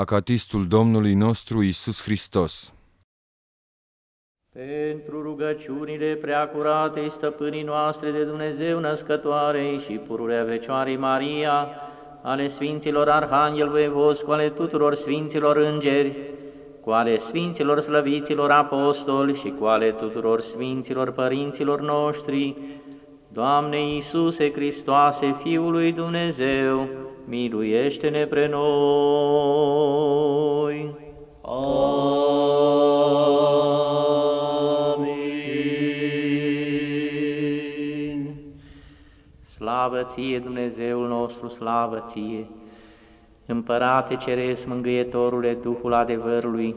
Acatistul Domnului nostru Isus Hristos. Pentru rugăciunile preacurate stăpânii noastre de Dumnezeu născătoarei și pururea Fecioarei Maria, ale Sfinților Arhanghel Voievos, cu ale tuturor Sfinților Îngeri, cu ale Sfinților Slăviților Apostoli și cu ale tuturor Sfinților Părinților noștri, Doamne Iisuse Hristoase, Fiul lui Dumnezeu, miluiește-ne pre noi. Amin. Slavă ție, Dumnezeul nostru, slavă ție! Împărate Ceresc, Mângâietorule, Duhul adevărului,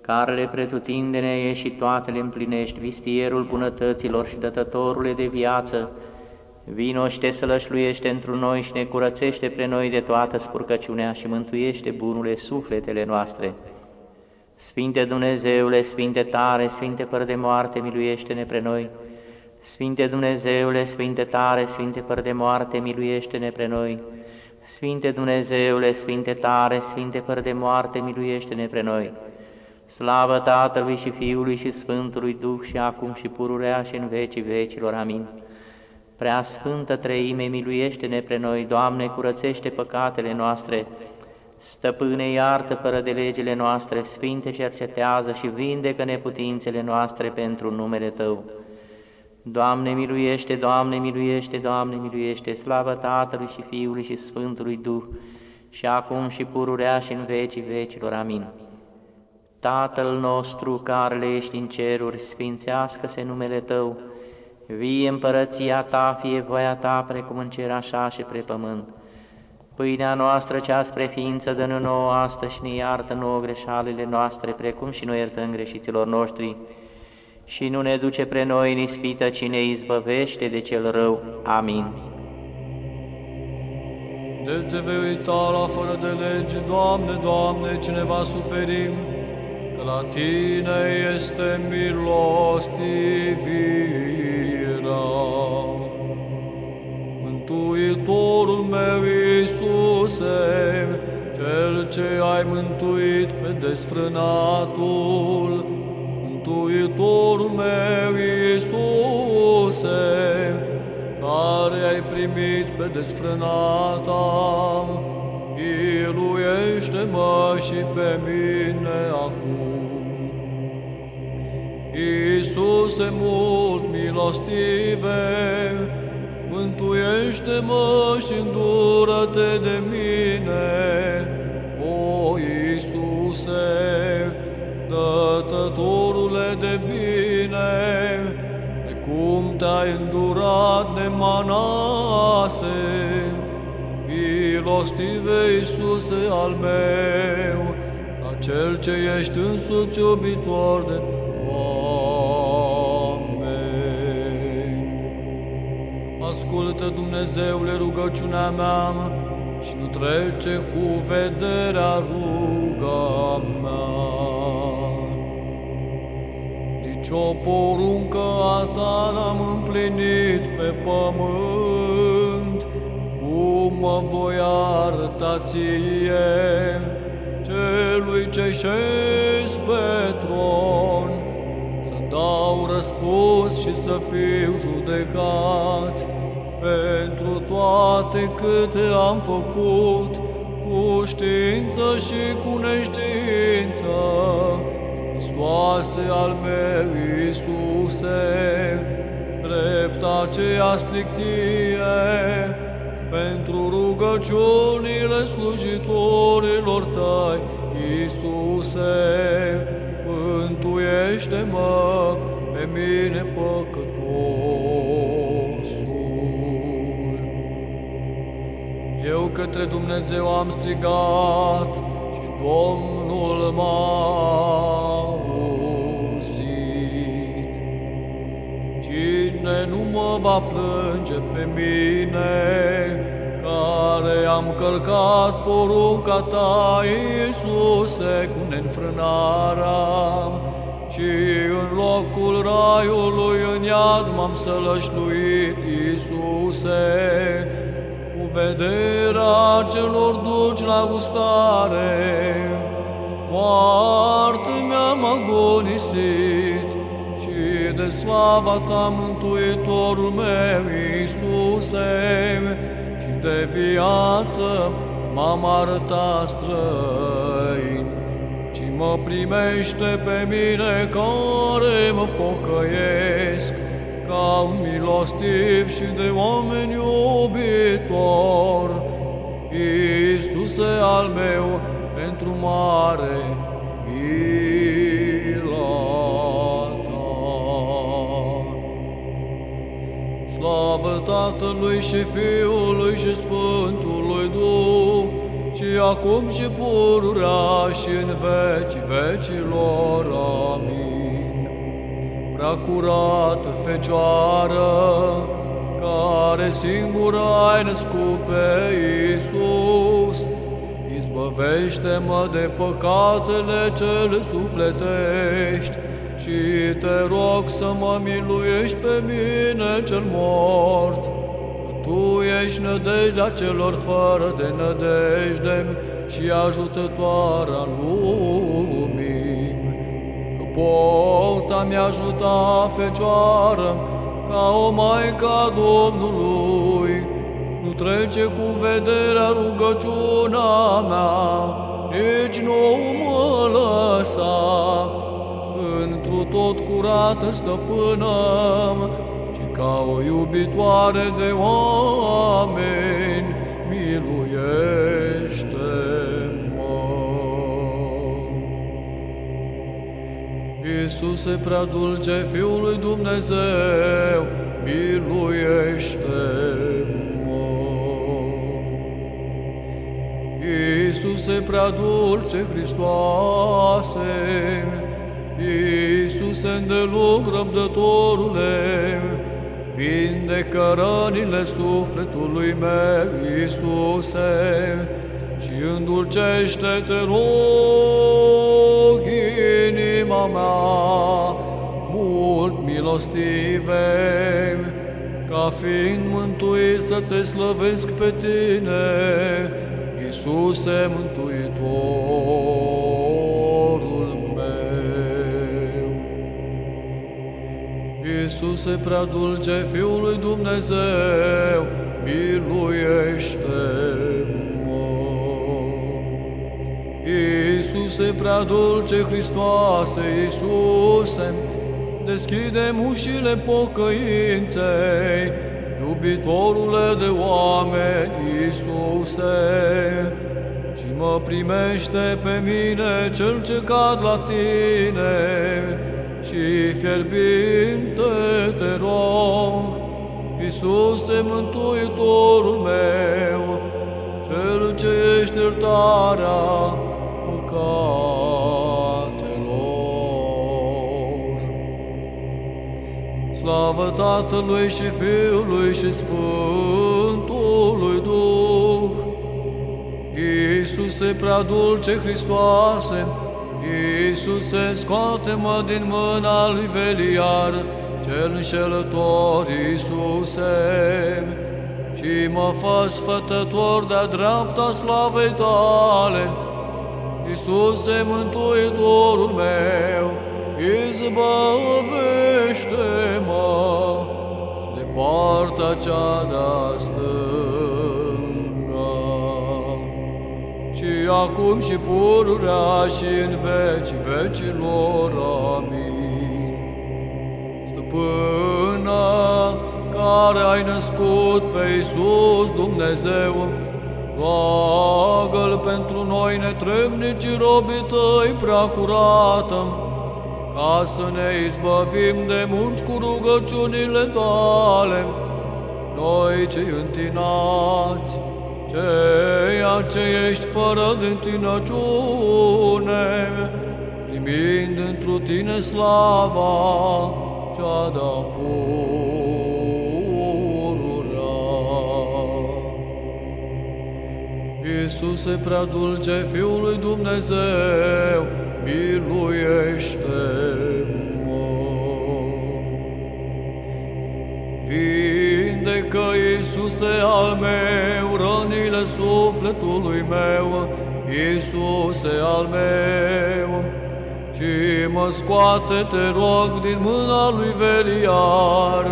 care le pretutindene e și toate le împlinești, vistierul bunătăților și dătătorule de viață, vino și te sălășluiește într noi și ne curățește pre noi de toată spurcăciunea și mântuiește bunule sufletele noastre. Sfinte Dumnezeule, Sfinte tare, Sfinte fără de moarte, miluiește-ne pre noi. Sfinte Dumnezeule, Sfinte tare, Sfinte fără de moarte, miluiește-ne pre noi. Sfinte Dumnezeule, Sfinte tare, Sfinte fără de moarte, miluiește-ne pre noi. Slavă Tatălui și Fiului și Sfântului Duh și acum și pururea și în vecii vecilor. Amin. Prea Sfântă Treime, miluiește-ne pre noi, Doamne, curățește păcatele noastre, Stăpâne, iartă fără de legile noastre, Sfinte, cercetează și vindecă neputințele noastre pentru numele Tău. Doamne, miluiește, Doamne, miluiește, Doamne, miluiește, slavă Tatălui și Fiului și Sfântului Duh, și acum și pururea și în vecii vecilor. Amin. Tatăl nostru care le ești în ceruri, sfințească-se numele Tău, vie împărăția Ta, fie voia Ta, precum în cer așa și pre pământ. Pâinea noastră cea spre ființă dă-ne nouă astăzi și ne iartă nouă greșalile noastre, precum și noi iertăm greșiților noștri, și nu ne duce pre noi în ispită, ci ne izbăvește de cel rău. Amin. De te vei uita la fără de lege, Doamne, Doamne, cine va suferi, că la Tine este milostivirea. Mântuitorul meu, Iisuse, Cel ce ai mântuit pe desfrânatul, Mântuitorul meu, Iisuse, care ai primit pe desfrânata, miluiește-mă și pe mine acum. Iisuse mult milostive, mântuiește-mă și îndură-te de mine, o Iisuse, dătătorule de bine, de cum te-ai îndurat de manase, milostive Iisuse al meu, ca cel ce ești însuți iubitor de Ascultă, Dumnezeule, rugăciunea mea și nu trece cu vederea ruga mea. Nici o poruncă a ta n-am împlinit pe pământ, cum mă voi arăta ție, celui ce șezi pe tron, să dau răspuns și să fiu judecat pentru toate câte am făcut, cu știință și cu neștiință. Hristoase al meu, Iisuse, drept aceea stricție, pentru rugăciunile slujitorilor tăi, Iisuse, mântuiește-mă pe mine păcătosul. Către Dumnezeu am strigat și Domnul m-a auzit. Cine nu mă va plânge pe mine, care am călcat porunca ta, Iisuse, cu neînfrânarea, și în locul raiului în iad m-am sălășluit, Iisuse, cu vederea celor duci la gustare. Foarte mi-am agonisit și de slava ta, Mântuitorul meu, Iisuse, și de viață m-am arătat străin, ci mă primește pe mine care mă pocăiesc, ca un milostiv și de oameni iubitor. Iisuse al meu, pentru mare mila ta. Slavă Tatălui și Fiului și Sfântului Duh, și acum și pururea și în veci vecilor. Amin. Prea curată Fecioară, care singură ai născut pe Iisus, Izbăvește-mă de păcatele cele sufletești și te rog să mă miluiești pe mine cel mort. Tu ești nădejdea celor fără de nădejde și ajutătoarea lumii. Că poți mi ajuta, Fecioară, ca o Maica Domnului, nu trece cu vederea rugăciunea mea, nici nu mă lăsa. Întru tot curată stăpână, ci ca o iubitoare de oameni, Iisuse prea dulce, Fiul lui Dumnezeu, miluiește-mă. Iisuse prea dulce, Hristoase, Iisuse îndelung răbdătorule, vindecă rănile sufletului meu, Iisuse, și îndulcește-te, rog, inima mea, mult milostive, ca fiind mântuit să te slăvesc pe tine, Iisuse Mântuitorul meu. Iisuse prea dulce, Fiul lui Dumnezeu, miluiește-mă. Iisuse prea dulce, Hristoase, Iisuse, deschide ușile pocăinței, iubitorule de oameni, Iisuse, și mă primește pe mine cel ce cad la tine și fierbinte te rog, Iisuse, Mântuitorul meu, cel ce ești iertarea Slavă Tatălui și Fiului și Sfântului Duh, Iisuse prea dulce Hristoase, Iisuse, scoate-mă din mâna lui Veliar, cel înșelător Iisuse, și mă fă sfătător de-a dreapta slavei tale. Iisuse, Mântuitorul meu, izbăvește-mă de partea cea de-a stânga. Și acum și pururea și în veci vecilor. Amin. Stăpână, care ai născut pe Iisus Dumnezeu, roagă-L pentru noi netrebnici robii tăi prea curată, ca să ne izbăvim de munci cu rugăciunile tale, noi cei întinați, ceea ce ești fără de întinăciune, primind întru tine slava cea de-a pururea. Iisuse prea dulce, Fiul lui Dumnezeu, miluiește-mă. Vindecă Iisuse al meu, rănile sufletului meu, Iisuse al meu, și mă scoate, te rog, din mâna lui Veliar,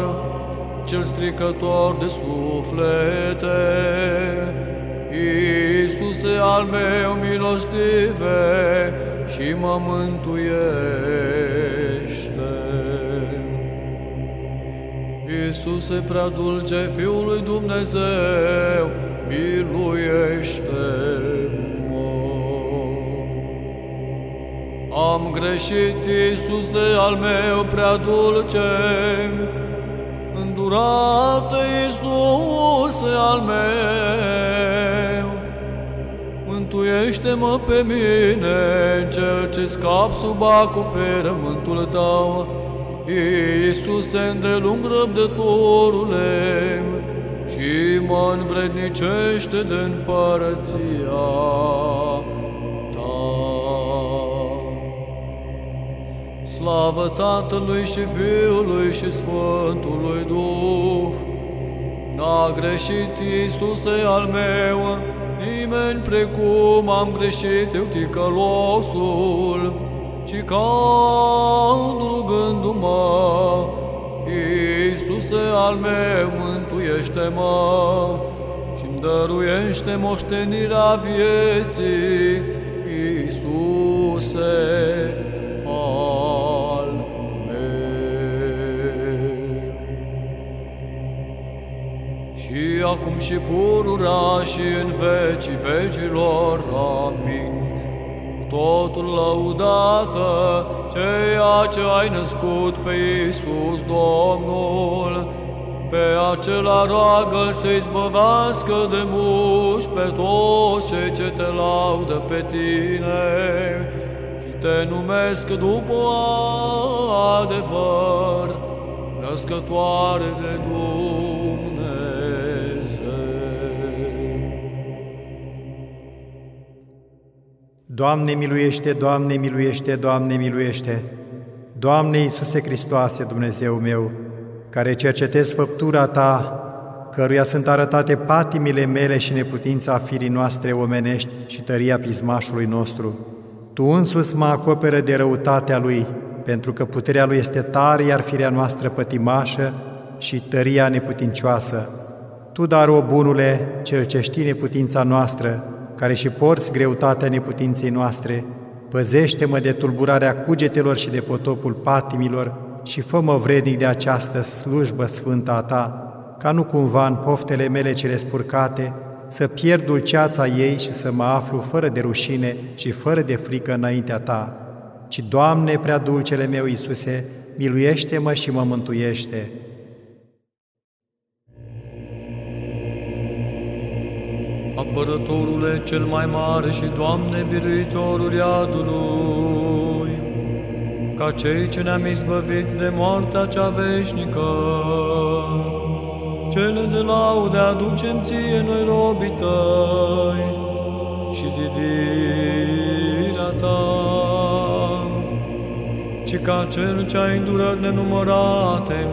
cel stricător de suflete. Iisuse al meu milostive și mă mântuiește. Iisuse prea dulce, Fiul lui Dumnezeu, miluiește-mă. Am greșit, Iisuse al meu prea dulce, îndurată Iisuse al meu. Mântuiește-mă pe mine, cel ce scap sub acoperământul tău, Iisuse îndelung răbdătorule, și mă învrednicește de împărăția ta. Slavă Tatălui și Fiului și Sfântului Duh! N-a greșit Iisuse al meu, nimeni precum am greșit eu ticălosul, ci caut rugându-mă, Iisuse al meu, mântuiește-mă și-mi dăruiește moștenirea vieții, Iisuse acum și pururea și în vecii vecilor, amin. Totul lăudată, ceea ce ai născut pe Iisus Domnul, pe acela roagă să izbăvească de muși pe toți cei ce te laudă pe tine. Și te numesc după adevăr, născătoare de Dumnezeu. Doamne miluiește, Doamne miluiește, Doamne miluiește! Doamne Iisuse Hristoase, Dumnezeu meu, care cercetezi făptura Ta, căruia sunt arătate patimile mele și neputința firii noastre omenești și tăria pismașului nostru. Tu însuți mă acoperă de răutatea Lui, pentru că puterea Lui este tare, iar firea noastră pătimașă și tăria neputincioasă. Tu, dar, o bunule, cel ce știi neputința noastră, care și porți greutatea neputinței noastre, păzește-mă de tulburarea cugetelor și de potopul patimilor și fă-mă vrednic de această slujbă sfântă a Ta, ca nu cumva în poftele mele cele spurcate să pierd dulceața ei și să mă aflu fără de rușine și fără de frică înaintea Ta. Ci, Doamne, prea dulcele meu Iisuse, miluiește-mă și mă mântuiește. Apărătorule cel mai mare și Doamne biruitorul iadului, ca cei ce ne-am izbăvit de moartea cea veșnică, cele de laude aducem ție noi robii tăi și zidirea ta, ci ca cel ce a îndurări nenumărate,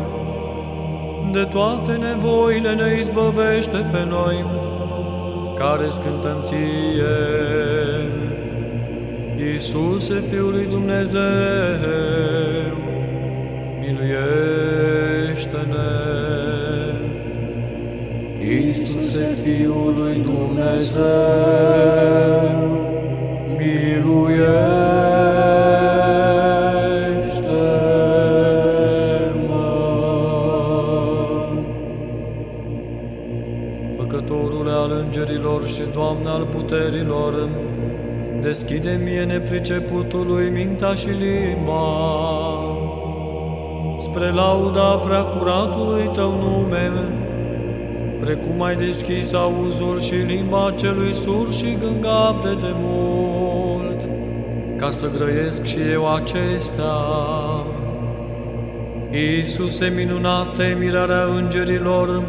de toate nevoile ne izbăvește pe noi, care scântăm ție. Iisuse, Fiul lui Dumnezeu, miluiește-ne. Iisuse, Fiul lui Dumnezeu, miluiește-mă. Îngerilor și Doamne al puterilor, deschide mie nepriceputului mintea și limba, spre lauda preacuratului Tău nume, precum ai deschis auzul și limba celui sur și gângav de demult, ca să grăiesc și eu acestea. Iisuse minunate, mirarea îngerilor,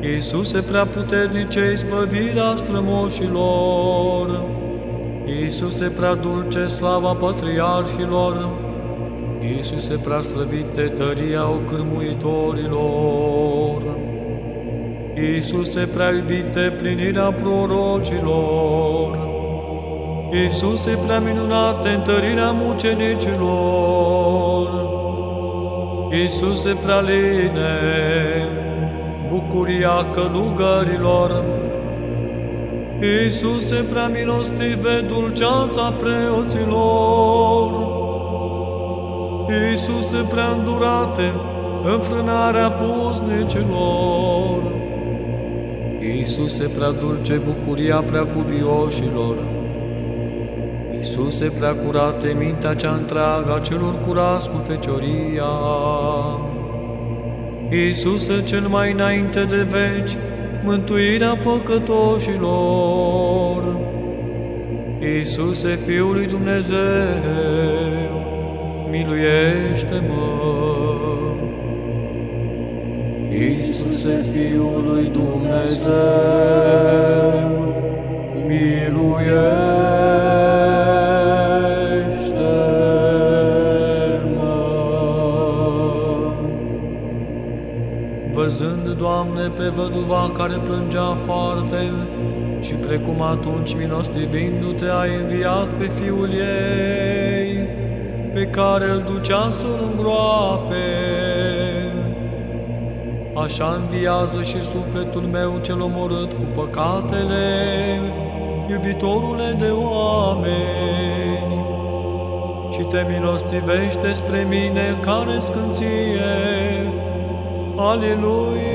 Iisuse prea puternice, izbăvirea strămoșilor, Iisuse prea dulce, slava patriarhilor, Iisuse prea slăvit de tăria ocârmuitorilor, Iisuse prea iubite, plinirea prorocilor, Iisuse prea minunate, întărirea mucenicilor, Iisuse prea line, bucuria călugărilor, Iisuse prea milostive, dulceața preoților, Iisuse prea îndurate, înfrânarea pusnicilor, Iisuse prea dulce, bucuria prea cuvioșilor, Iisuse prea curate, mintea cea întreagă a celor curați cu fecioria, Iisuse cel mai înainte de veci, mântuirea păcătoșilor. Iisuse, Fiul lui Dumnezeu, miluiește-mă! Iisuse, Fiul lui Dumnezeu, miluiește-mă! Doamne, pe văduva care plângea foarte și precum atunci milostivindu-te ai înviat pe Fiul ei, pe care îl ducea să-l îngroape. Așa înviază și sufletul meu cel omorât cu păcatele, iubitorule de oameni, și te milostivește spre mine care scânție. Aleluia! Aleluia!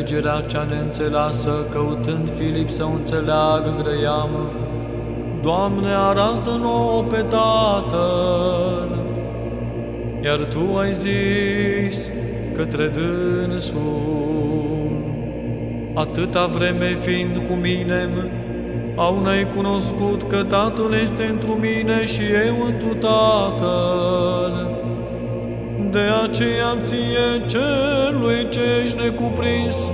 Înțelegerea cea neînțeleasă, căutând Filip să o înțeleagă, grăiamă, Doamne, arată nouă pe Tatăl, iar Tu ai zis către dânsul, atâta vreme fiind cu mine, au n-ai cunoscut că Tatăl este întru mine și eu întru Tatăl. De aceea ție, celui ce ești necuprins,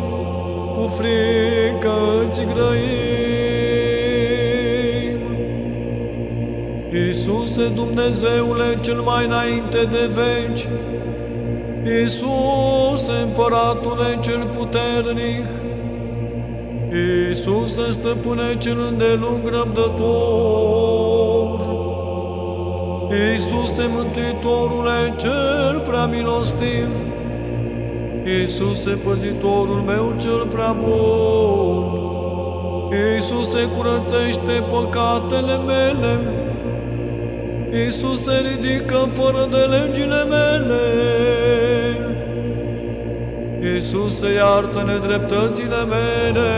cu frică îți grăim. Iisuse Dumnezeule cel mai înainte de veci, Iisuse Împăratule cel puternic, Iisuse Stăpâne cel îndelung răbdător, Iisuse Mântuitorule cel prea milostiv, Iisuse Păzitorul meu cel prea bun, Iisuse curățește păcatele mele, Iisuse ridică fără de legile mele, Iisuse iartă nedreptățile mele,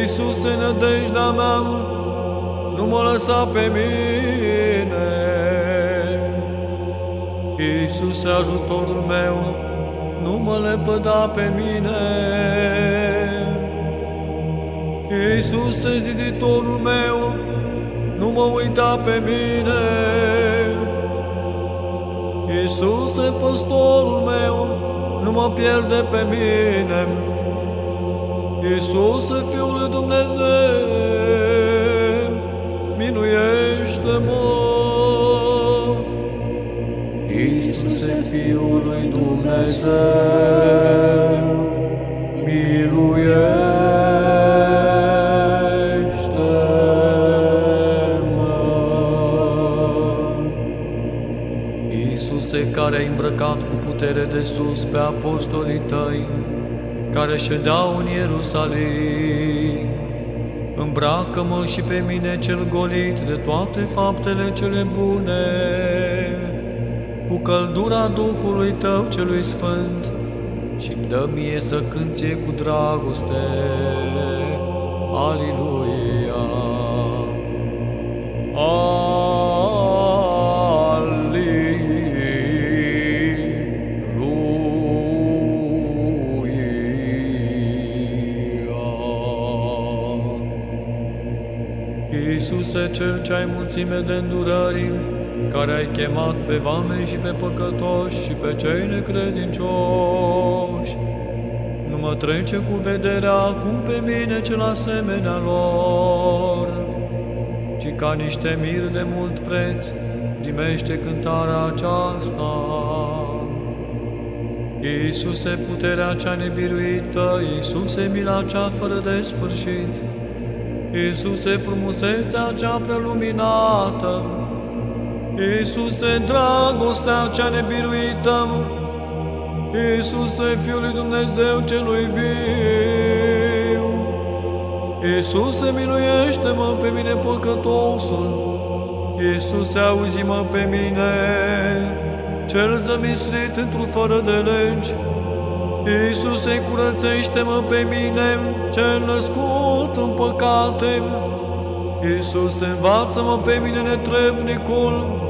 Iisuse nădejdea mea, nu mă lăsa pe mine. Iisuse ajutorul meu, nu mă lepăda pe mine. Iisuse ziditorul meu, nu mă uita pe mine. Iisuse păstorul meu, nu mă pierde pe mine. Iisuse Fiul lui Dumnezeu, minuiește-mă! Iisuse Fiul lui Dumnezeu, miluiește-mă! Iisuse care ai îmbrăcat cu putere de sus pe apostolii tăi, care ședeau în Ierusalim, îmbracă-mă și pe mine cel golit de toate faptele cele bune, cu căldura Duhului Tău celui Sfânt și-mi dă mie să cânție cu dragoste. Aliluia! Aliluia! Iisuse, Cel ce ai mulțime de îndurări, care ai chemat pe vame și pe păcătoși și pe cei necredincioși. Nu mă trece cu vederea acum pe mine cel asemenea lor, ci ca niște miri de mult preț primește cântarea aceasta. Iisuse, puterea cea nebiruită, Iisuse, mila cea fără de sfârșit, Iisuse, frumusețea cea preluminată, Iisuse, dragostea cea nebiruită, Iisuse, Fiul lui Dumnezeu celui viu, Iisuse, miluiește-mă pe mine păcătosul, Iisuse, auzi-mă pe mine, cel zămislit într-un fără de legi. Iisuse, curățește-mă pe mine, cel născut în păcate. Iisuse, învață-mă pe mine netrebnicul.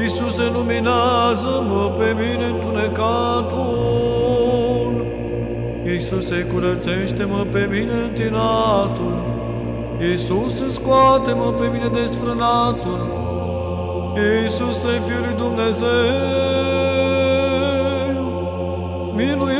Iisuse, luminează-mă pe mine întunecatul. Iisuse, curățește-mă pe mine întinatul. Iisuse, scoate-mă pe mine desfrânatul. Iisuse, Fiul lui Dumnezeu, miluiește-mă!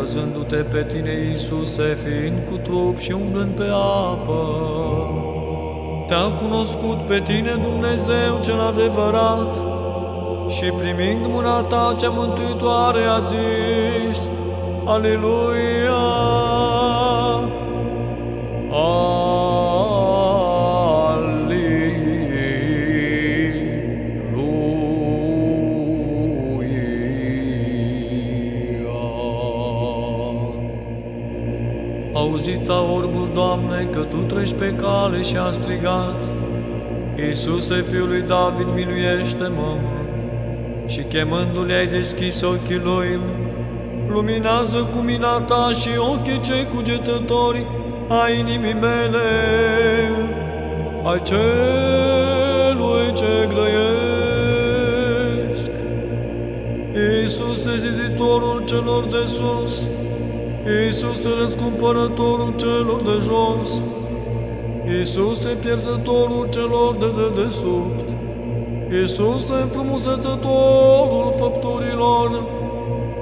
Văzându-te pe tine, Iisuse, fiind cu trup și umblând pe apă, te-am cunoscut pe tine, Dumnezeu cel adevărat, și primind mâna ta cea mântuitoare a zis, Aleluia! Aleluia! Pe cale și a strigat, Iisuse, Fiul lui David, miluiește-mă! Și chemându-l ai deschis ochii lui, luminează cu mina ta și ochii cei cugetători ai inimii mele, ai celui ce grăiesc. Iisuse, ziditorul celor de sus, Iisuse, răscumpărătorul celor de jos, Iisuse, pierzătorul celor de dedesubt, Iisuse, frumusețătorul făpturilor,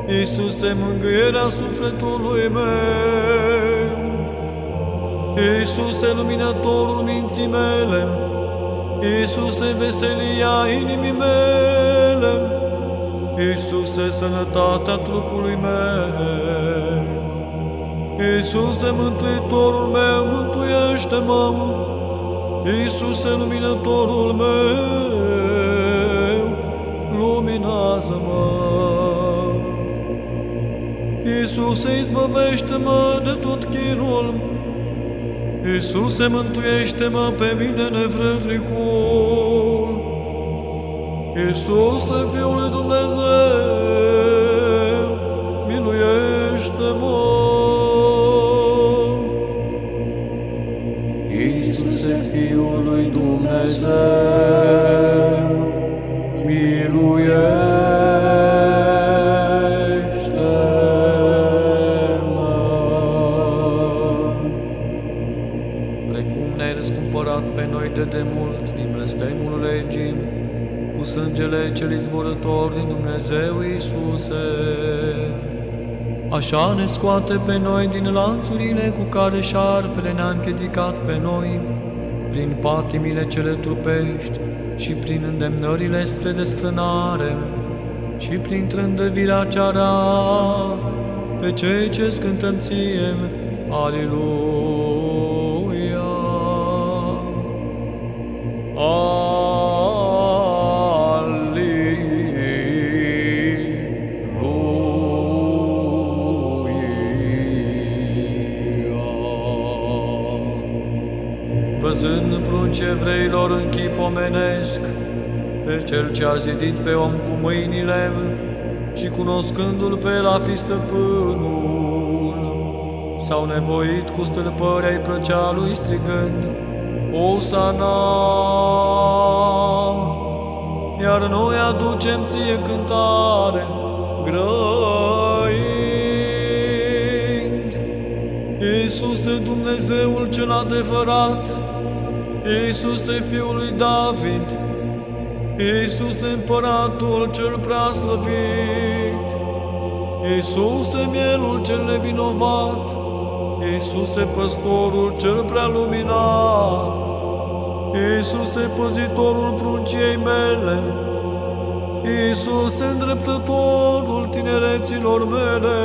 Iisuse, mângâierea sufletului meu, Iisuse, luminătorul minții mele, Iisuse, veselia inimii mele, Iisuse, sănătatea trupului meu, Iisuse, mântuitorul meu, mântuiește-mă, Iisuse, luminătorul meu, luminează-mă. Iisuse, izbăvește-mă de tot chinul. Iisuse, mântuiește-mă pe mine nevrednicul. Iisuse, Fiul lui Dumnezeu, miluiește-mă. Dumnezeu, miluiește-mă! Precum ne-ai răscumpărat pe noi de demult din blestemul legii, cu sângele cel izvorător din Dumnezeu Iisuse, așa ne scoate pe noi din lanțurile cu care șarpele ne-a împiedicat pe noi, prin patimile cele trupești și prin îndemnările spre desfrânare și prin trândăvirea cea rea pe cei ce scântăm ție, Aleluia! Zidit pe om cu mâinile și cunoscându-l pe el a fi stăpânul, s-au nevoit cu stâlpări ai plăcea lui strigând, Osana! Iar noi aducem ție cântare, grăind. Iisuse Dumnezeul cel adevărat, Iisuse Fiul lui David, Iisuse Împăratul cel prea slăvit, Iisuse Mielul cel nevinovat, Iisuse Păstorul cel prea luminat, Iisuse Păzitorul prunciei mele, Iisuse Îndreptătorul tinereților mele,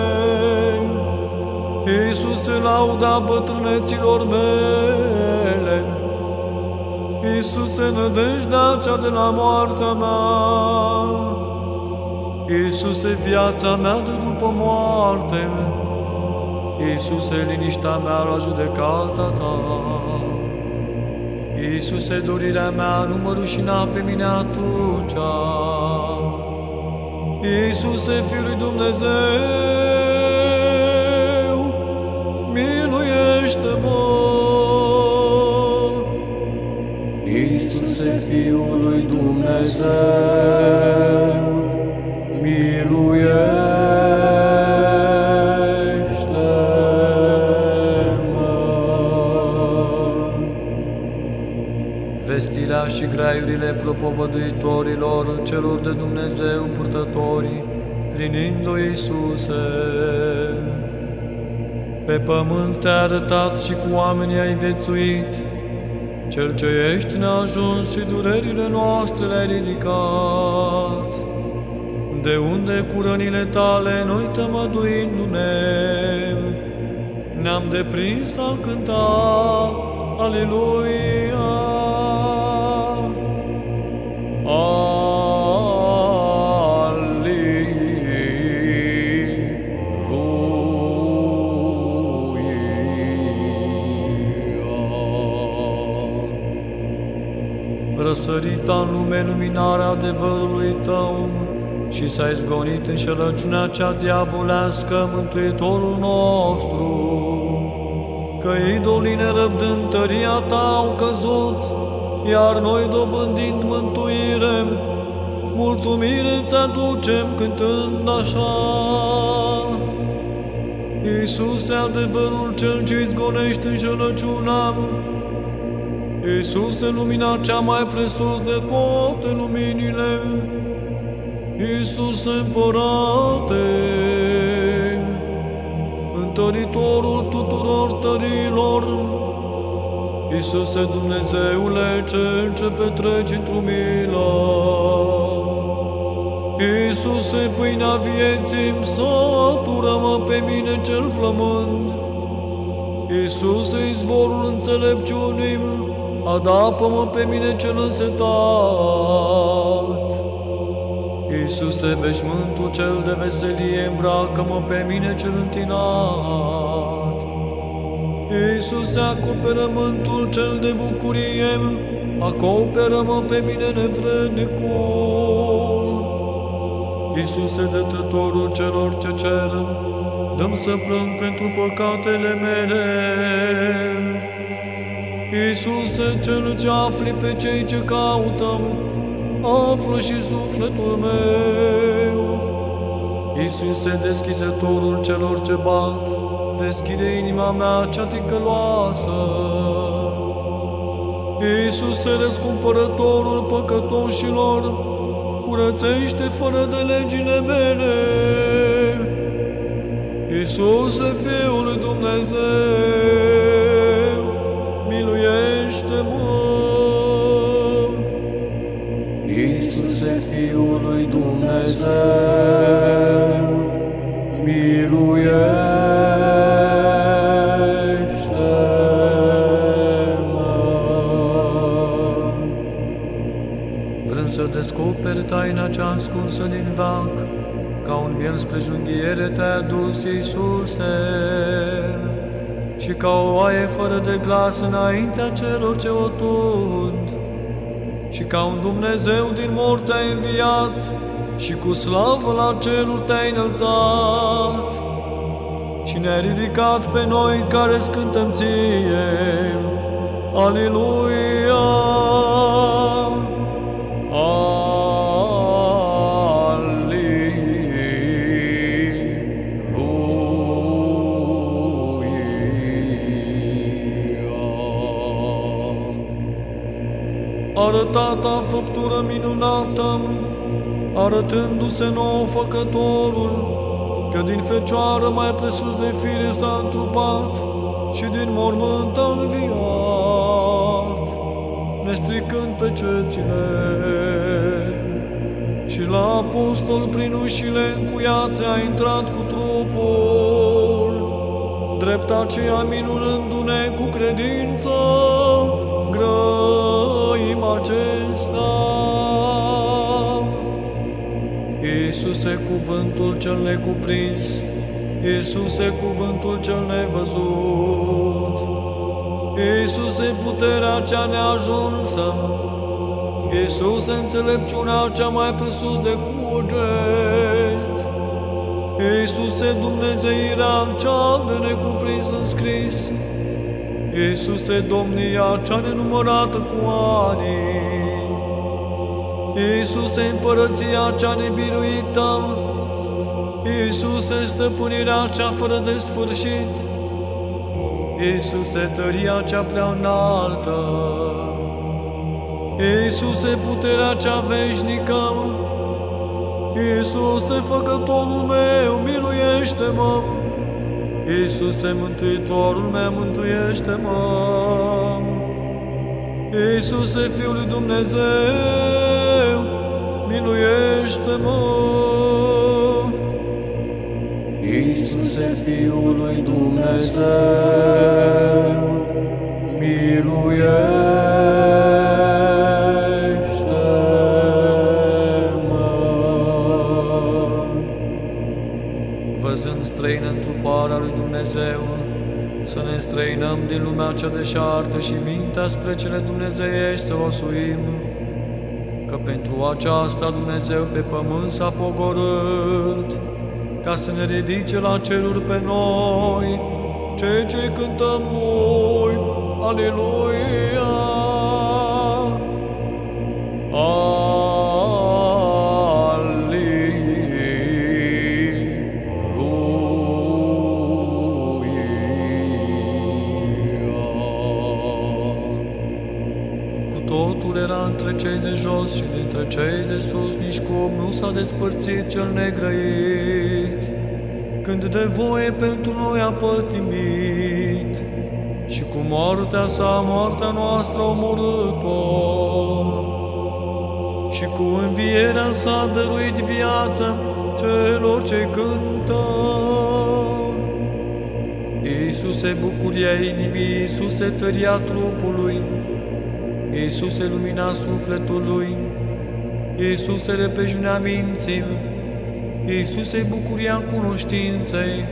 Iisuse lauda bătrâneților mele, Iisuse, nădejdea cea de la moartea mea, Iisuse, viața mea de după moarte, Iisuse, liniștea mea la judecata Ta, Iisuse, dorirea mea nu mă rușina pe mine atunci, Iisuse, Fiul lui Dumnezeu, miluiește-mă! Iisuse, Fiul lui Dumnezeu, miluiește-mă. Vestirea și graiurile propovăduitorilor celor de Dumnezeu purtătorii, plinind-o Iisuse. Pe pământ te-a arătat și cu oamenii ai vețuit, cel ce ești neajuns și durerile noastre le-ai ridicat. De unde cu rănile tale noi tămăduindu-ne, ne-am deprins a cânta, Aleluia! Aleluia! Răsărita în lume luminarea adevărului tău și s-a izgonit înșelăciunea cea diavolească, Mântuitorul nostru, că idolii nerăbdând tăria ta au căzut, iar noi dobândind mântuire, mulțumire ți-aducem cântând așa. Iisuse, adevărul cel ce izgonește înșelăciunea, Iisuse, lumina cea mai presus de toate luminile, Iisuse, împărate, întăritorul tuturor tărilor, Iisuse, Dumnezeule, Cel ce petreci într-o milă, Iisuse, pâinea vieții, satură-mă pe mine cel flămând, Iisuse, izvorul înțelepciunii, adapă-mă pe mine cel însetat. Iisuse, veșmântul cel de veselie, îmbracă-mă pe mine cel întinat. Iisuse, acoperământul cel de bucurie, acoperă-mă pe mine nevrednicul. Iisuse, dătătorul celor ce cer, dăm să plâng pentru păcatele mele. Iisuse, cel ce afli pe cei ce caută, află și sufletul meu. Iisuse, deschizătorul celor ce bat, deschide inima mea cea ticăloasă. Iisuse, răscumpărătorul păcătoșilor, curățește fără de legile mele. Iisuse, Fiul lui Dumnezeu, miluiește-mă! Iisuse, Fiul lui Dumnezeu, miluiește-mă. Vrând să descoperi taina cea ascunsă din vac, ca un miel spre junghiere te-ai adus, Iisuse, și ca o oaie fără de glas înaintea celor ce o tund, și ca un Dumnezeu din morți ai înviat, și cu slavă la cerul te-ai înălțat și ne-ai ridicat pe noi care scântăm ție. Aleluia! Arătata făptură minunată, arătându-se nou făcătorul, că din fecioară mai presus de fire s-a întrupat și din mormânt a înviat, nestricând pe cețile. Și la apostol prin ușile încuiate a intrat cu trupul, drept aceea minunându-ne cu credință, grăim acesta. Iisuse, cuvântul cel necuprins, Iisuse, cuvântul cel nevăzut, Iisuse, puterea cea neajunsă, Iisuse, înțelepciunea cea mai presus de cuget, Iisuse, Dumnezeirea cea de necuprins în scris, Iisuse, domnia cea nenumărată cu ani, Iisuse, împărăția cea nebiruită, Iisuse, stăpânirea cea fără de sfârșit, Iisuse, tăria cea prea înaltă, Iisuse, puterea cea veșnică, Iisuse, făcătorul meu, miluiește-mă! Iisuse, Mântuitorul meu, mântuiește-mă! Iisuse, Fiul lui Dumnezeu, miluiește-mă! Iisuse, Fiul lui Dumnezeu, miluiește-mă! Dumnezeu, să ne străinăm din lumea cea deșartă și mintea spre cele dumnezeiești să o suim, că pentru aceasta Dumnezeu pe pământ s-a pogorât, ca să ne ridice la ceruri pe noi, cei ce cântăm noi, Aleluia! Era între cei de jos și dintre cei de sus, nici cum nu s-a despărțit cel negrăit, când de voie pentru noi a pătimit, și cu moartea sa, moartea noastră a omorât-o, și cu învierea sa a dăruit viață celor ce cântă. Iisuse, bucuria inimii, Iisuse, tăria trupului, Iisuse, lumina sufletului, Iisuse, repejunea minții, Iisuse, bucuria cunoștinței,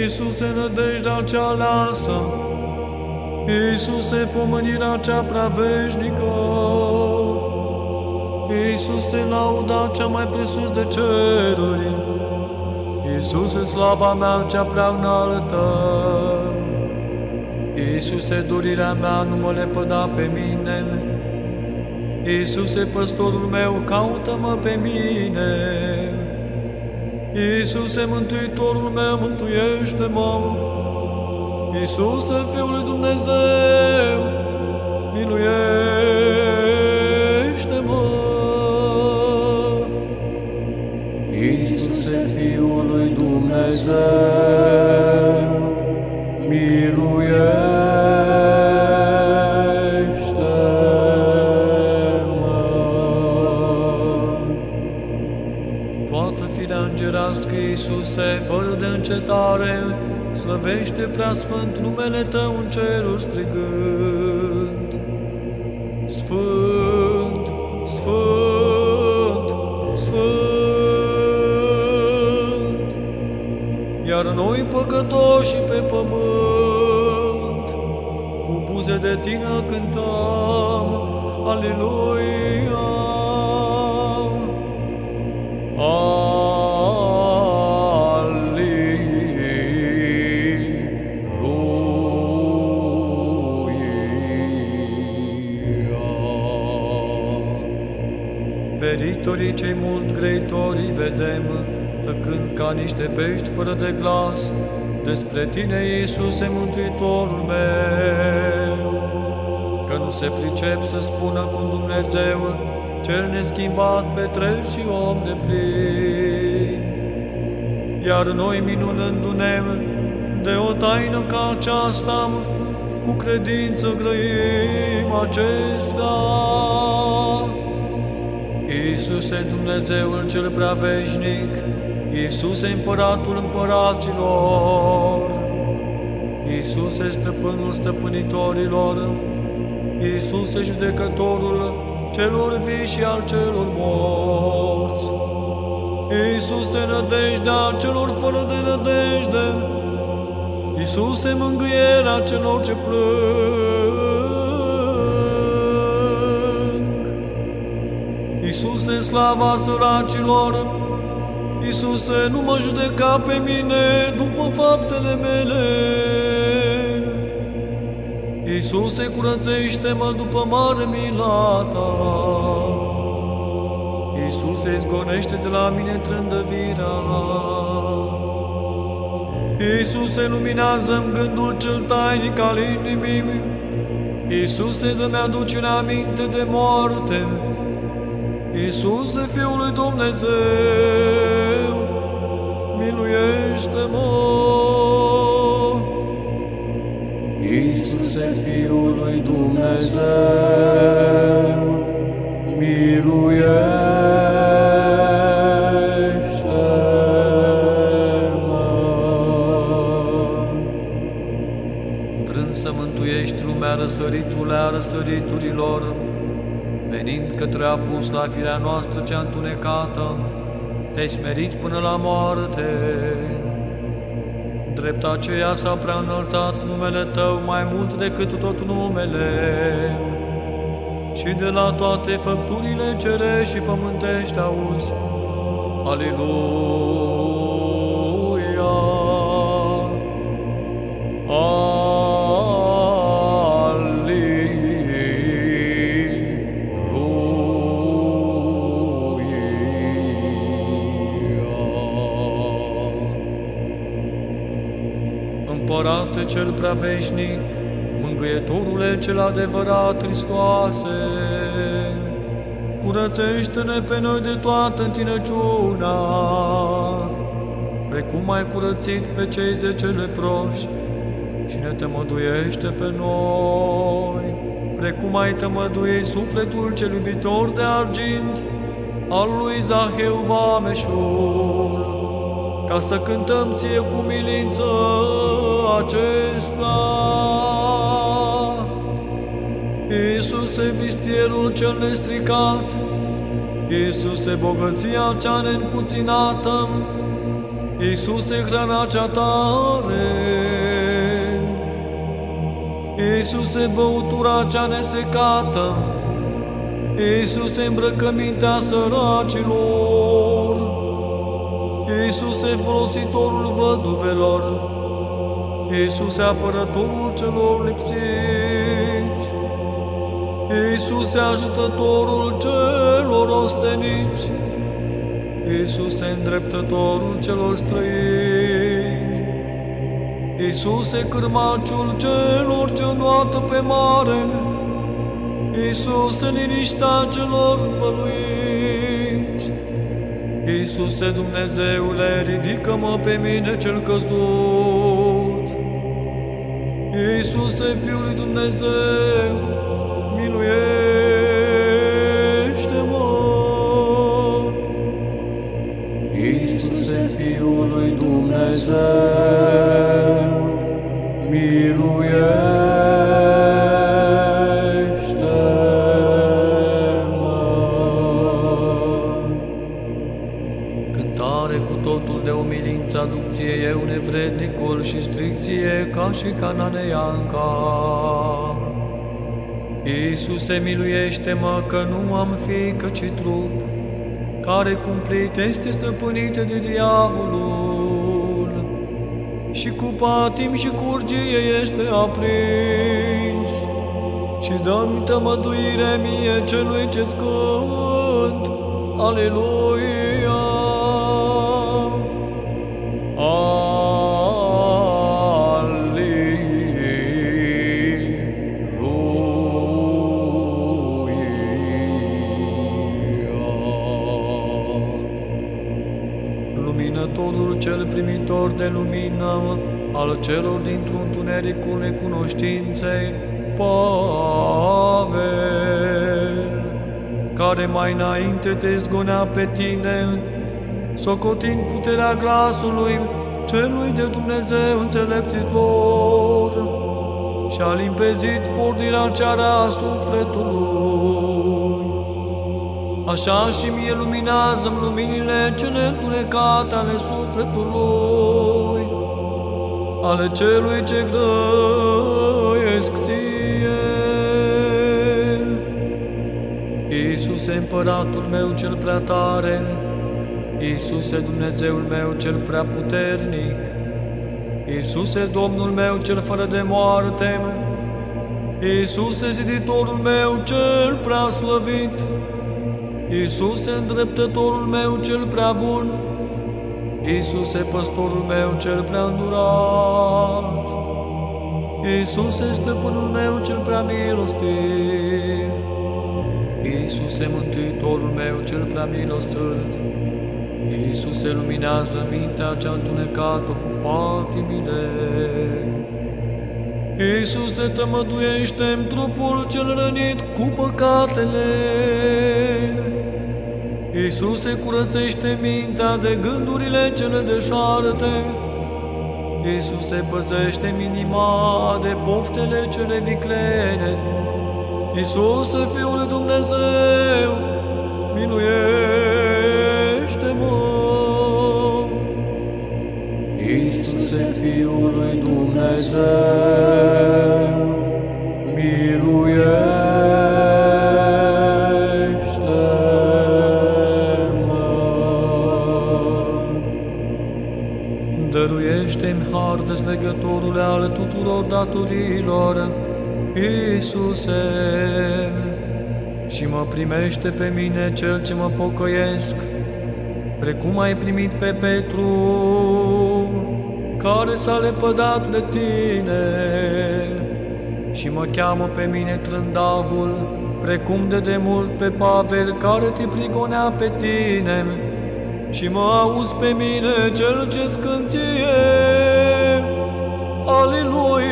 Iisuse, nădejdea cea aleasă, Iisuse, pomănirea cea prea veșnică, Iisuse, lauda cea mai presus de ceruri, Iisuse, slava mea cea prea înaltă, Iisuse, dorirea mea nu mă lepăda pe mine, Iisuse, păstorul meu, caută-mă pe mine, Iisuse, Mântuitorul meu, mântuiește-mă, Iisuse, Fiul lui Dumnezeu, miluiește-mă. Iisuse, Fiul lui Dumnezeu, Iisuse, fără de încetare, slăvește prea sfânt numele Tău în ceruri strigând. Sfânt, Sfânt, Sfânt, iar noi păcătoși pe pământ, cu buze de Tine cântăm, Aleluia! Peritorii cei mult greitorii vedem, tăcând ca niște pești fără de glas, despre tine, Iisuse, Mântuitorul meu, că nu se pricep să spună cum Dumnezeu, cel neschimbat, pe și om de plin. Iar noi, minunându-ne de o taină ca aceasta, cu credință grăim acesta. Iisuse, Dumnezeul cel prea veșnic, Iisuse, Împăratul Împăraților, Iisuse, Stăpânul Stăpânitorilor, Iisuse, Judecătorul celor vii și al celor morți, Iisuse, nădejdea celor fără de nădejde, Iisuse, mângâierea celor ce plâng, slava săracilor, Iisuse, nu mă judeca pe mine după faptele mele. Iisuse, curățește-mă după mare mila ta. Iisuse, izgonește de la mine trândăvirea. Iisuse, luminează-mi gândul cel tainic al inimii. Iisuse, dă-mi aduce aminte de moarte. Iisuse, Fiul lui Dumnezeu, miluiește-mă! Iisuse, Fiul lui Dumnezeu, miluiește-mă! Vrând să mântuiești lumea răsăritule a răsăriturilor, venind către apus la firea noastră cea întunecată, te-ai smerit până la moarte. Drept aceea s-a prea înălțat numele Tău mai mult decât tot numele și de la toate făpturile cere și pământești auzi. Aleluia! Împărate cel prea veșnic, mângâietorule cel adevărat Hristoase, curățește-ne pe noi de toată întinăciunea, precum ai curățit pe cei zece leproși și ne tămăduiește pe noi, precum ai tămăduit sufletul cel iubitor de argint al lui Zaheu Vameșul, ca să cântăm ție cu milință acesta. Iisuse, vistierul cel nestricat, Iisuse, bogăția cea neîmpuținată, Iisuse, hrana cea tare, Iisuse, băutura cea nesecată, Iisuse, îmbrăcămintea săracilor, Iisuse, folositorul văduvelor, Iisuse, apărătorul celor lipsiți, Iisuse, ajutătorul celor osteniți, Iisuse, îndreptătorul celor străini, Iisuse, cârmaciul celor ce înoată pe mare, Iisuse, liniștea celor învăluiți, Iisuse Dumnezeule, ridică-mă pe mine cel căzut. Iisuse Fiul lui Dumnezeu, miluiește-mă. Iisuse, Fiul lui Dumnezeu, miluiește-mă. Cântare cu totul de umilință aduc ție eu nevrednicul și stricție ca și cananeanca. Iisuse, miluiește-mă că nu am fică, ci trup, care cumplit este stăpânit de diavolul și cu patim și curgie este aprins și dă-mi tămăduire mie celui ce scânt Aleluia! De lumină al celor dintr-un tunericul necunoștinței, Pavel, care mai înainte te zgonea pe tine, socotind puterea glasului celui de Dumnezeu înțelepțitor și a limpezit pornirea ceara a sufletului. Așa și mie luminează luminile cele întunecate ale sufletului, ale celui ce grăiesc ție. Iisuse, împăratul meu cel prea tare, Iisuse, Dumnezeul meu cel prea puternic, Iisuse, Domnul meu cel fără de moarte, Iisuse, ziditorul meu cel prea slăvit, Iisuse, îndreptătorul meu cel prea bun, Iisuse, păstorul meu cel prea îndurat, Iisuse, stăpânul meu cel prea milostiv, Iisuse, mântuitorul meu cel prea milosând, Iisuse, luminează mintea cea întunecată cu patimile. Iisuse, tămăduiește-mi trupul cel rănit cu păcatele. Iisuse, curățește mintea de gândurile cele deșarte. Iisuse, păzește minima de poftele cele viclene. Iisuse, Fiul lui Dumnezeu, miluiește-mă! Iisuse, Fiul lui Dumnezeu, miluiește-mă. Dăruiește-mi har deslegătorule ale tuturor datorilor, Iisuse, și mă primește pe mine cel ce mă pocăiesc, precum ai primit pe Petru, care s-a lepădat de tine, și mă cheamă pe mine trândavul, precum de demult pe Pavel, care te prigonea pe tine, și mă auzi pe mine cel ce scânție. Aleluia!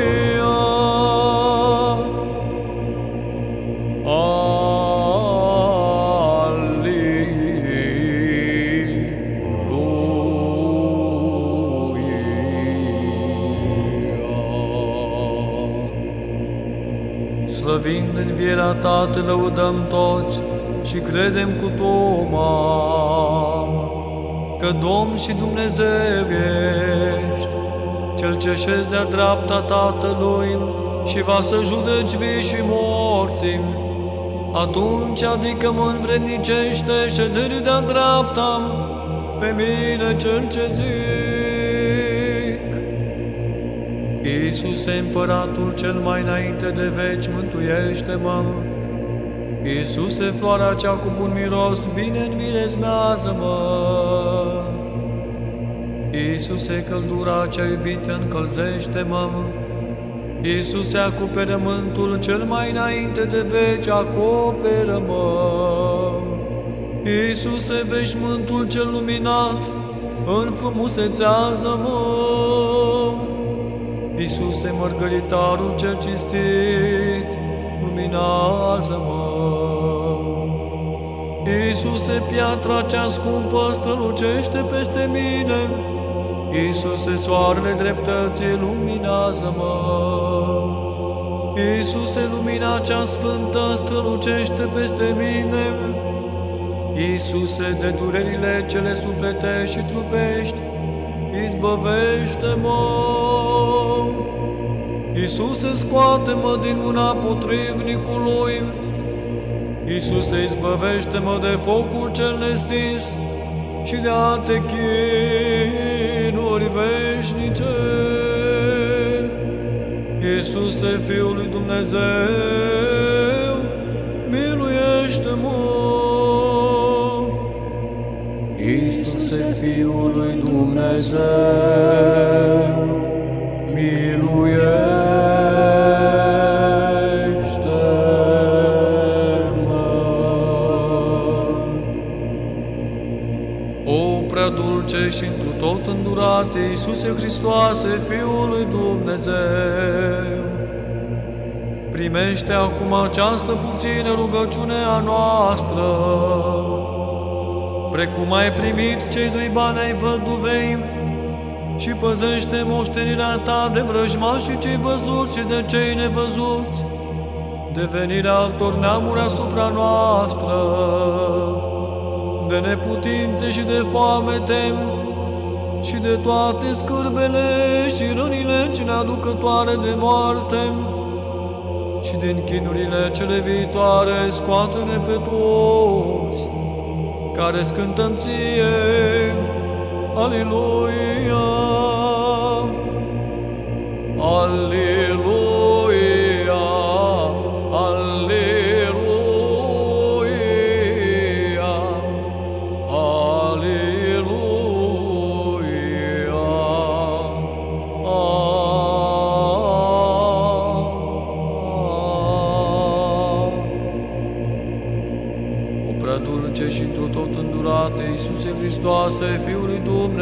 Slăvind învierea Ta, te lăudăm toți și credem cu Toma că Domn și Dumnezeu ești, Cel ce șezi de-a dreapta Tatălui și va să judeci vii și morții. Atunci adică mă învrednicește șederii de-a dreapta pe mine cel ce zic. Iisuse, împăratul cel mai înainte de veci, mântuiește-mă. Iisuse, floarea cea cu bun miros, bine înmirezmează-mă. Iisuse, căldura cea iubită, încălzește-mă. Iisuse, acoperământul cel mai înainte de veci, acoperă-mă. Iisuse, veșmântul cel luminat, înfrumusețează-mă. Iisuse, mărgăritarul cel cinstit, luminează-mă. Iisuse, piatra cea scumpă, strălucește peste mine. Iisuse, soarele dreptății, luminează-mă. Iisuse, lumina cea sfântă, strălucește peste mine. Iisuse, de durerile cele sufletești și trupești, izbăvește-mă. Iisuse, scoate-mă din mâna potrivnicului. Iisuse, izbăvește-mă de focul cel nestins și de alte chinuri veșnice. Iisuse, Fiul lui Dumnezeu, miluiește-mă! Iisuse, Fiul lui Dumnezeu, miluiește-mă. O prea dulce și întru tot îndurate, Iisuse Hristoase, Fiul lui Dumnezeu, primește acum această puțină rugăciune a noastră, precum ai primit cei doi bani ai văduvei, și păzește moștenirea ta de vrăjmași și cei văzuți și de cei nevăzuți, de venirea altor neamuri asupra noastră, de neputințe și de foamete, și de toate scârbele și rănile cele aducătoare de moarte, și din chinurile cele viitoare scoate-ne pe toți, care scântăm ție, Aleluia! Aleluia!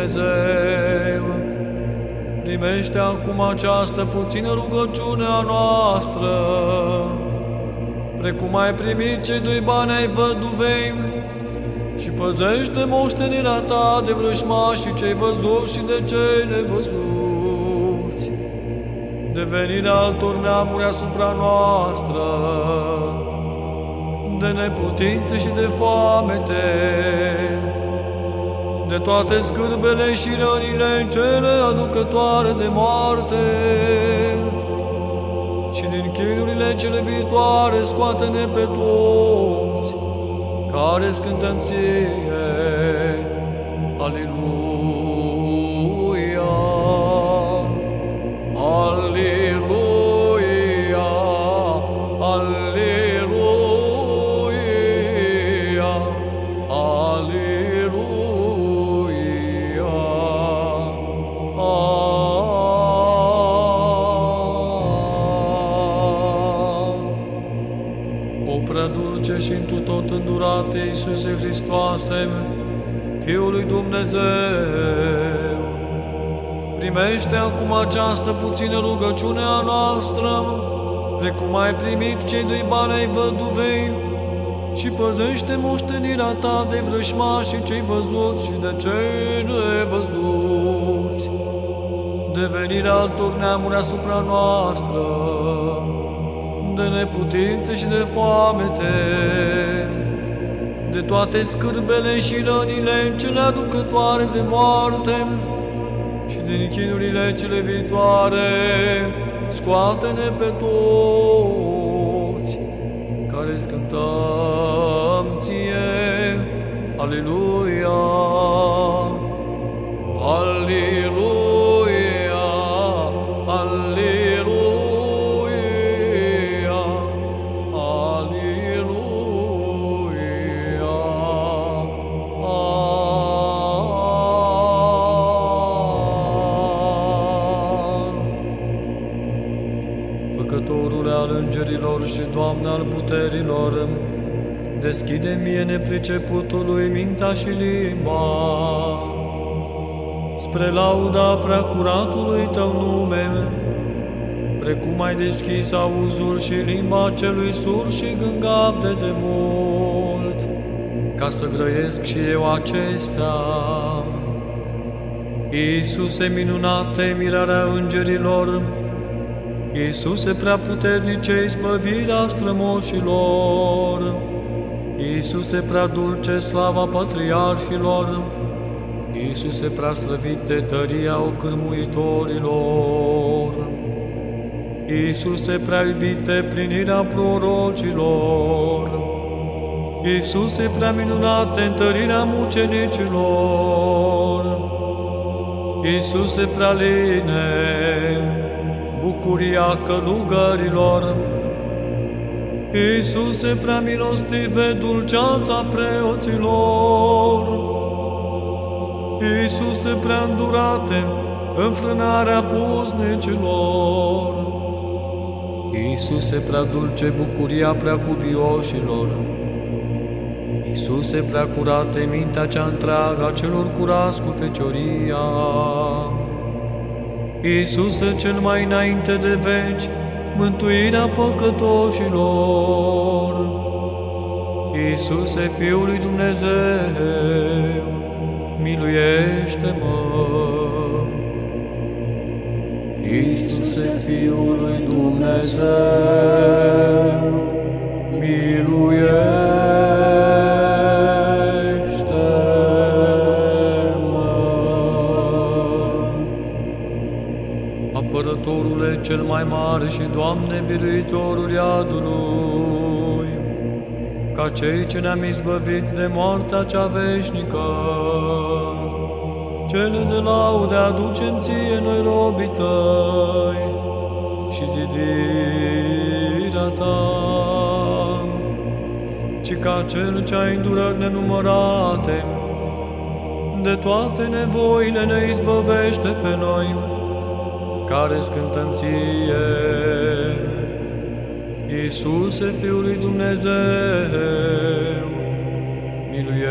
Dumnezeu, primește acum această puțină rugăciune a noastră, precum ai primit cei doi bani ai văduvei, și păzește moștenirea ta de vrășmași și cei văzuți și de cei nevăzuți, de venirea altor neamuri asupra noastră, de neputințe și de foamete, de toate scârbele și rănile cele aducătoare de moarte, și din chinurile cele viitoare scoate-ne pe toți, care scântăm ție. Hristoase, Fiul lui Dumnezeu, primește acum această puțină rugăciune a noastră, precum ai primit cei doi bani ai văduvei, și păzește moștenirea ta de vrășmași și cei văzuți și de cei nevăzuți, de venirea altor neamuri asupra noastră, de neputințe și de foamete, de toate scârbele și rănile cele aducătoare de moarte și din chinurile cele viitoare, scoate-ne pe toți, care scântăm ție, Aleluia! Aleluia! Puterilor, deschide mie nepriceputului mintea și limba, spre lauda preacuratului Tău nume, precum ai deschis auzul și limba celui sur și gângav de demult, ca să grăiesc și eu acestea. Iisuse minunate, mirarea îngerilor, Iisuse prea puternice, izbăvirea strămoșilor, Iisuse prea dulce, slava patriarhilor, Iisuse prea slăvit de tăria ocârmuitorilor, Iisuse prea iubite, plinirea prorocilor, Iisuse prea minunate, întărirea mucenicilor, Iisuse prea line, bucuria călugărilor, Iisuse prea milostive, dulceața preoților, Iisuse prea îndurate, înfrânarea puznicilor. Iisuse prea dulce, bucuria prea cuvioșilor. Iisuse prea curate, mintea cea întreagă a celor curați cu fecioria. Iisuse cel mai înainte de veci, mântuirea păcătoșilor. Iisuse Fiul lui Dumnezeu, miluiește-mă! Iisuse Fiul lui Dumnezeu, miluiește-mă! Cel mai mare și Doamne biruitorul iadului, ca cei ce ne-am izbăvit de moartea cea veșnică, cele de laude aducem ție noi robii tăi și zidirea ta, ci ca cel ce ai îndurări nenumărate, de toate nevoile ne izbăvește pe noi, care scântăm ție. Iisuse, Fiul lui Dumnezeu, miluiește-ne!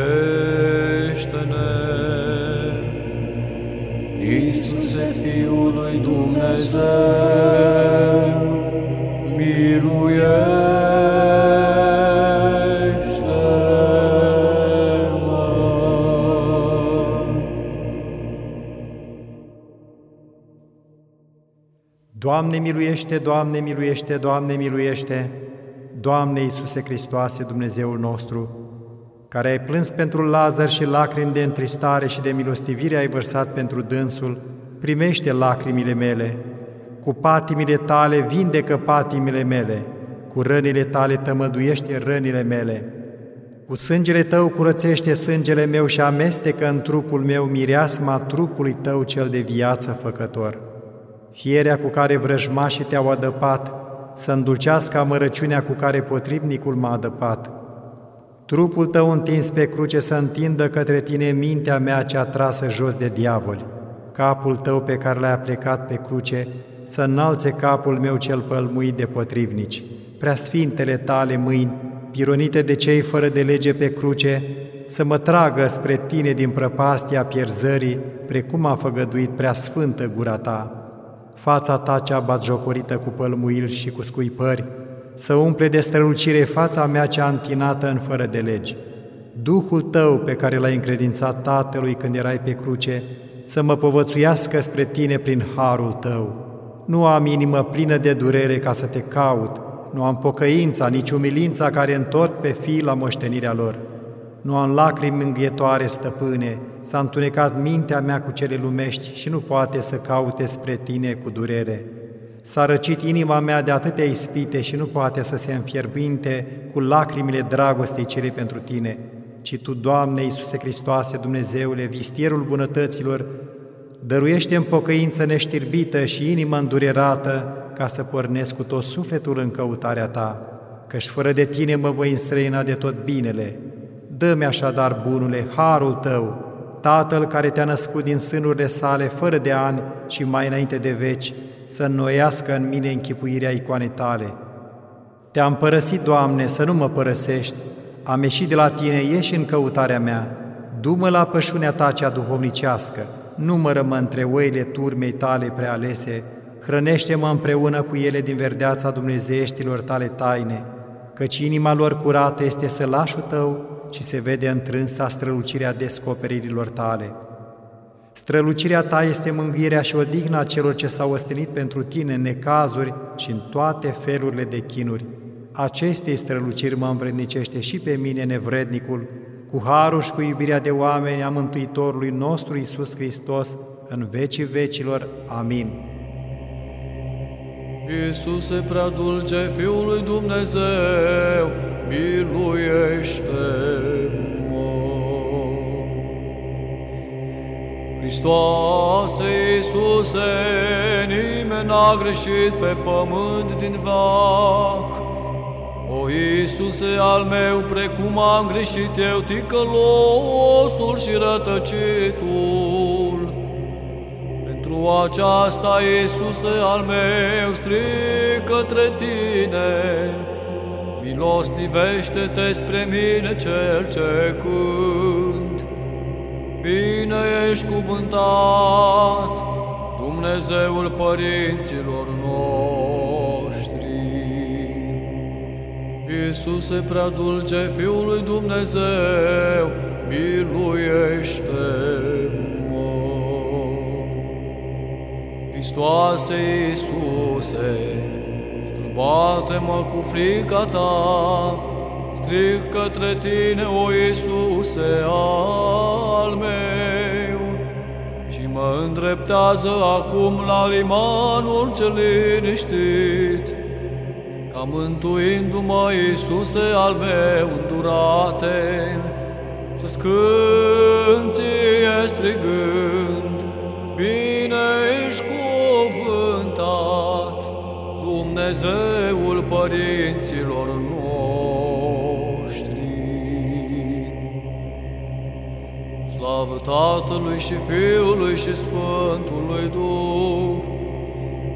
Iisuse, Fiul lui Dumnezeu, miluiește-mă! Doamne miluiește, Doamne miluiește, Doamne miluiește, Doamne Iisuse Hristoase, Dumnezeul nostru, care ai plâns pentru Lazar și lacrimi de întristare și de milostivire ai vărsat pentru dânsul, primește lacrimile mele, cu patimile tale vindecă patimile mele, cu rănile tale tămăduiește rănile mele. Cu sângele tău curățește sângele meu și amestecă în trupul meu mireasma trupului tău cel de viață făcător. Fierea cu care vrăjmașii te-au adăpat, să îndulcească amărăciunea cu care potrivnicul m-a adăpat. Trupul tău întins pe cruce să întindă către tine mintea mea cea trasă jos de diavoli. Capul tău pe care l-ai plecat pe cruce să înalțe capul meu cel pălmuit de potrivnici. Preasfintele tale mâini, pironite de cei fără de lege pe cruce, să mă tragă spre tine din prăpastia pierzării, precum a făgăduit prea sfântă gura ta. Fața ta cea batjocorită cu pălmuil și cu scuipări, să umple de strălucire fața mea cea întinată în fără de legi. Duhul tău pe care l-ai încredințat Tatălui când erai pe cruce, să mă povățuiască spre tine prin harul tău. Nu am inimă plină de durere ca să te caut, nu am pocăința, nici umilința care întorc pe fii la moștenirea lor. Nu am lacrimi înghietoare, stăpâne, s-a întunecat mintea mea cu cele lumești și nu poate să caute spre tine cu durere. S-a răcit inima mea de atâtea ispite și nu poate să se înfierbinte cu lacrimile dragostei cele pentru tine, ci Tu, Doamne Iisuse Hristoase, Dumnezeule, vistierul bunătăților, dăruiește în pocăință neștirbită și inimă îndurerată, ca să pornesc cu tot sufletul în căutarea Ta, căci fără de Tine mă voi înstrăina de tot binele. Dă-mi așadar, bunule, harul Tău, Tatăl care Te-a născut din sânurile sale fără de ani și mai înainte de veci, să înnoiască în mine închipuirea icoanei Tale. Te-am părăsit, Doamne, să nu mă părăsești, am ieșit de la Tine, ieși în căutarea mea, du-mă la pășunea Ta cea duhovnicească, numără-mă între oile turmei Tale prealese, hrănește-mă împreună cu ele din verdeața dumnezeieștilor Tale taine, căci inima lor curată este sălașul Tău și se vede întrânsa strălucirea descoperirilor Tale. Strălucirea Ta este mângâierea și odihna celor ce s-au ostenit pentru Tine în necazuri și în toate felurile de chinuri. Acestei străluciri mă învrednicește și pe mine, nevrednicul, cu harul și cu iubirea de oameni a Mântuitorului nostru Iisus Hristos, în vecii vecilor. Amin. Iisuse prea dulce, Fiul lui Dumnezeu, miluiește-mă! Hristoase Iisuse, nimeni n-a greșit pe pământ din vac, o O Iisuse al meu, precum am greșit eu, ticălosul și rătăcitul. Pentru aceasta, Iisuse al meu, strig către Tine, milostivește-te spre mine cel ce cânt. Bine ești cuvântat, Dumnezeul părinților noștri. Iisuse prea dulce, Fiul lui Dumnezeu, miluiește-mă. Hristoase Iisuse, străbate-mă cu frica ta, strig către tine, o Iisuse al meu, și mă îndreptează acum la limanul cel liniștit, ca mântuindu-mă, Iisuse al meu, îndurate, să-ți cânt ție strigând, bine Dumnezeul părinților noștri. Slavă Tatălui și Fiului și Sfântului Duh,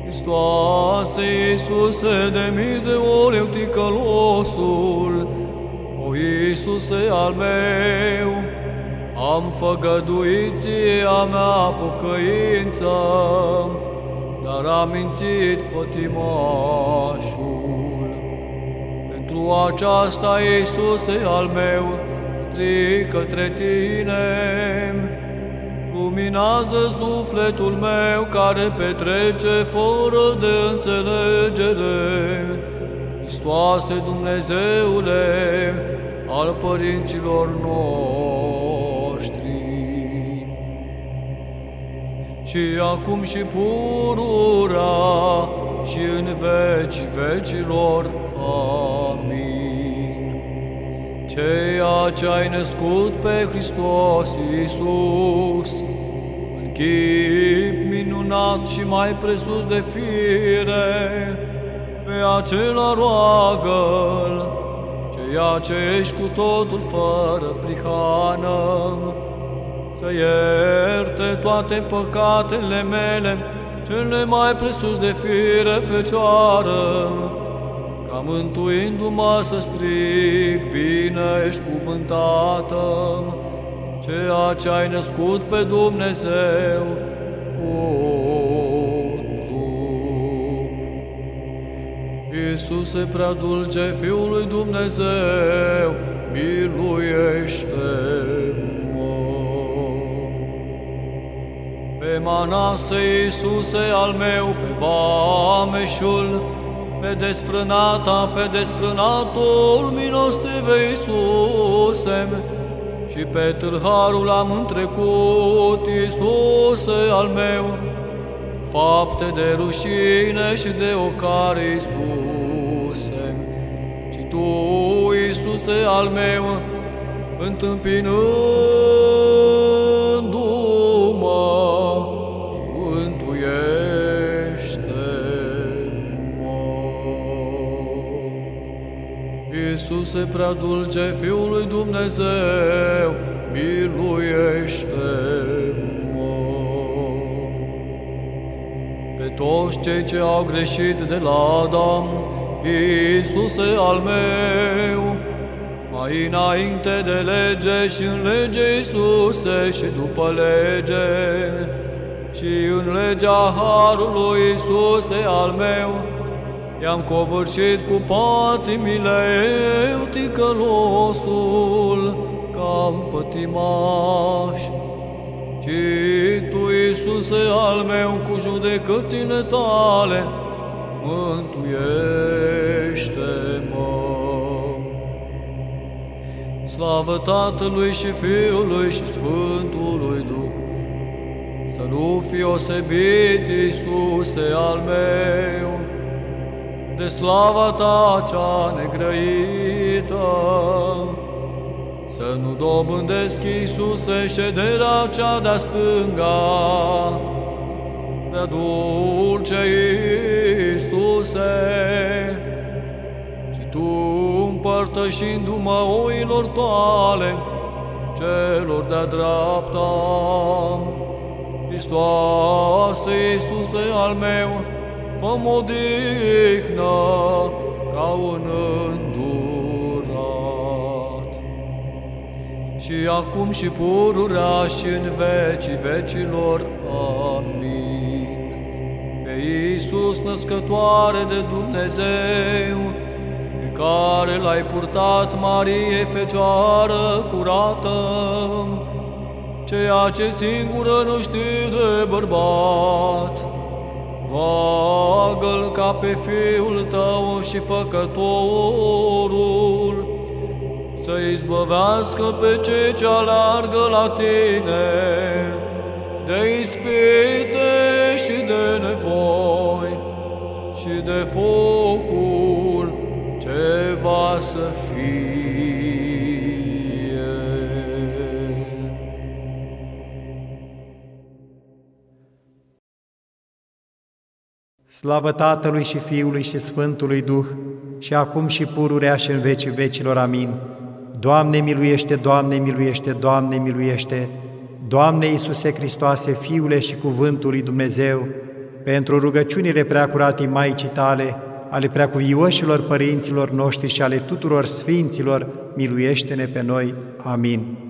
Hristoase Iisuse, de mii de ori eu ticălosul, o Iisuse al meu, am făgăduit ție a mea pocăință, dar am mințit pătimașul. Pentru aceasta, Iisuse al meu, strig către tine, luminează sufletul meu care petrece fără de înțelegere. Hristoase Dumnezeule al părinților noștri. Și acum și pururea și în vecii vecilor. Amin. Ceea ce ai născut pe Hristos Iisus, în chip minunat și mai presus de fire, pe acela roagă-L, ceea ce ești cu totul fără prihană, să ierte toate păcatele mele, cele mai presus de fire fecioară, ca mântuindu-mă să strig, bine ești cuvântată, ceea ce ai născut pe Dumnezeu cu trup. Iisuse prea dulce, Fiul lui Dumnezeu, miluiește-mă. Manase Iisuse al meu, pe Bameșul, pe desfrânata, pe desfrânatul milostive Iisuse, și pe tâlharul am întrecut, Iisuse al meu, fapte de rușine și de ocare, Iisuse. Și Tu, Iisuse al meu, întâmpinându-mă, Iisuse prea dulce, Fiul lui Dumnezeu, miluiește-mă. Pe toți cei ce au greșit de la Adam, Iisuse al meu, mai înainte de lege și în lege Iisuse și după lege, și în legea Harului Iisuse al meu, i-am covârșit cu patimile eu ticălosul ca un pătimaș. Ci Tu, Iisuse al meu, cu judecățile Tale, mântuiește-mă. Slavă Tatălui și Fiului și Sfântului Duh, să nu fi osebit, Iisuse al meu, de slava Ta cea negrăită, să nu dobândesc, Iisuse, șederea cea de-a stânga, prea dulce Iisuse, ci Tu împărtășindu-mă oilor tale, celor de-a dreapta. Hristoase, Iisuse al meu, fă-mă odihnă ca un îndurat. Și acum și pururea și în vecii vecilor. Amin. Pe Iisus, născătoare de Dumnezeu, pe care l-ai purtat, Marie, Fecioară curată, ceea ce singură nu știi de bărbat, Roagă-L ca pe Fiul Tău și Făcătorul să izbăvească pe cei ce alargă la Tine de ispite și de nevoi și de focul ce va să fie. Slavă Tatălui și Fiului și Sfântului Duh, și acum și pururea și în vecii vecilor. Amin. Doamne miluiește, Doamne miluiește, Doamne miluiește, Doamne Iisuse Hristoase, Fiule și Cuvântul lui Dumnezeu, pentru rugăciunile preacuratii Maicii Tale, ale preacuvioșilor părinților noștri și ale tuturor sfinților, miluiește-ne pe noi. Amin.